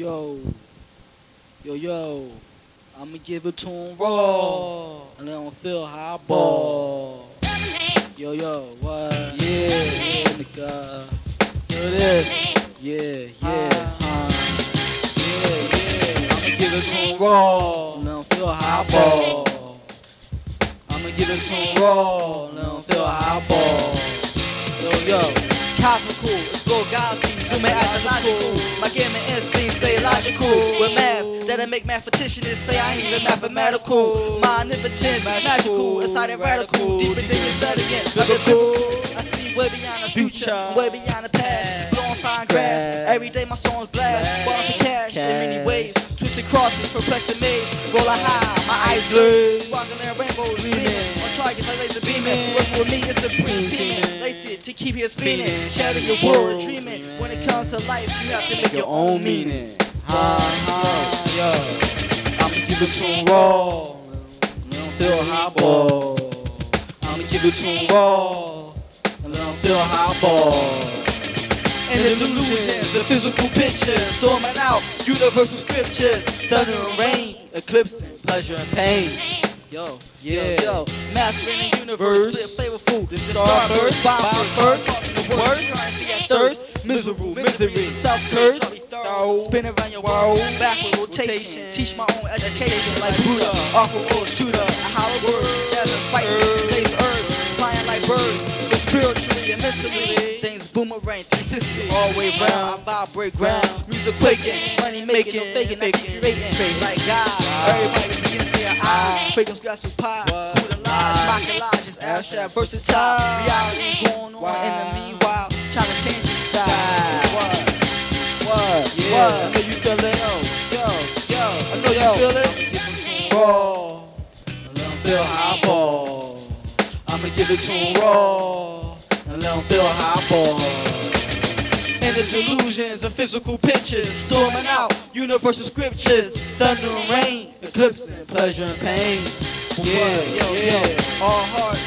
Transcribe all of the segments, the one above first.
Yo, yo, yo, I'ma give it to him raw, and let him feel how I ball. Yo, yo, what? Yeah, yeah, nigga. Yo, this. Yeah, yeah, uh, yeah, yeah. I'ma give it to him raw, and let him feel how I ball. I'ma give it to him raw, and let him feel how I ball. Yo, yo. Cosmical, it's go galaxy, zoom in astrological. Logical. With math, that I make mathematicians say I ain't even mathematical. My omnipotence, magical, it's not radical. Deeper than your studying, biblical. I see way beyond the future, way beyond the past. Blowing fine grass, every day my songs blast. Balling for cash in many ways. Twisted crosses, perplexing maze. Roll a high, my eyes blurred. Sparkling rainbows, beaming. On target, my laser beaming. Working with me, it's a supreme teaming. Lace it to keep you spinning. Shatter your world, dreaming. When it comes to life, you have to make your own meaning. Yo. I'ma give it to him raw. Let him feel how I ball. I'ma give it to him raw. And let him feel how I ball. And the illusions, the physical pictures, storming out universal scriptures, thunder and rain, eclipse pleasure and pain. Yo, yeah, yo, mastering the universe, split flavorful, the starburst, bomb first, the worst, trying to be at thirst, miserable, misery, self-curse, spin around your world, backward rotation, teach my own education like Buddha, awful shooter, a hollow word, that's a spike, place earth, flying like birds, but spiritually and mentally, things boomerang 360, all the way round, I vibrate ground, music quaking, money making, faking, faking, rating, like God, everybody begin to say I, faking scratch with pie, who the lies, mocking lies, just abstract versatile, reality going on in the meanwhile, trying to change your style, yeah, I know you feel it, yo, yo, yo, I know you feel it, raw, let them feel how I ball, I'ma give it to him raw, and let them feel how I ball. And the delusions of physical pictures, storming out universal scriptures, thunder and rain, eclipse and pleasure and pain. Yeah, yo, yo, all heart,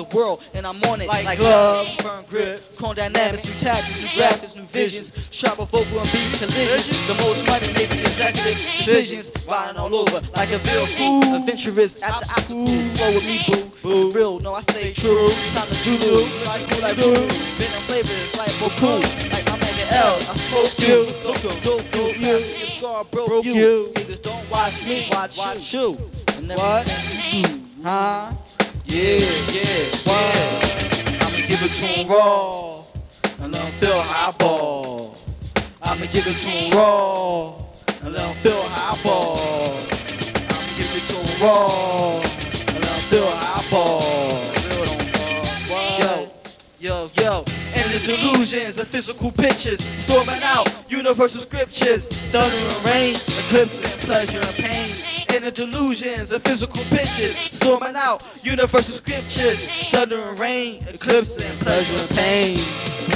the world, and I'm on it. Like, like gloves, firm grip, chrome dynamics, new tactics, new graphics, new visions, sharper vocal and beat collisions, the most money making executive decisions, riding all over like a vehicle, adventurous after obstacle, flow with me, boo, boo, real, no, I stay true, time to do do, like cool, like blue, venom flavors, like Boku, like my mega L, I spoke you, look you, look you, your scar broke you, niggas don't watch me, watch, watch you, and what? Huh? Yeah, yeah, what? I'ma give it to raw, and let him feel how I ball. I'ma give it to raw, and let him feel how I ball. I'ma give it to raw, and let him feel how ball. Real. Yo, yo, and the delusions of physical pictures, storming out universal scriptures, thunder and rain, eclipse and pleasure and pain. And the delusions of physical pictures, storming out universal scriptures, thunder and rain, eclipse and pleasure and pain.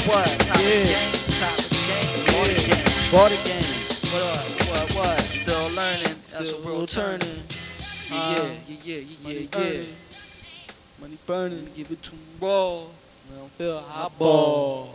What? Yeah. Of the game, ball the game, Ball the game. what, what, what? Still learning, that's Still a real turning. turning. Yeah, yeah, yeah, yeah, yeah, Money yeah. burning. Money burning. Give it to 'em raw, feel how I ball.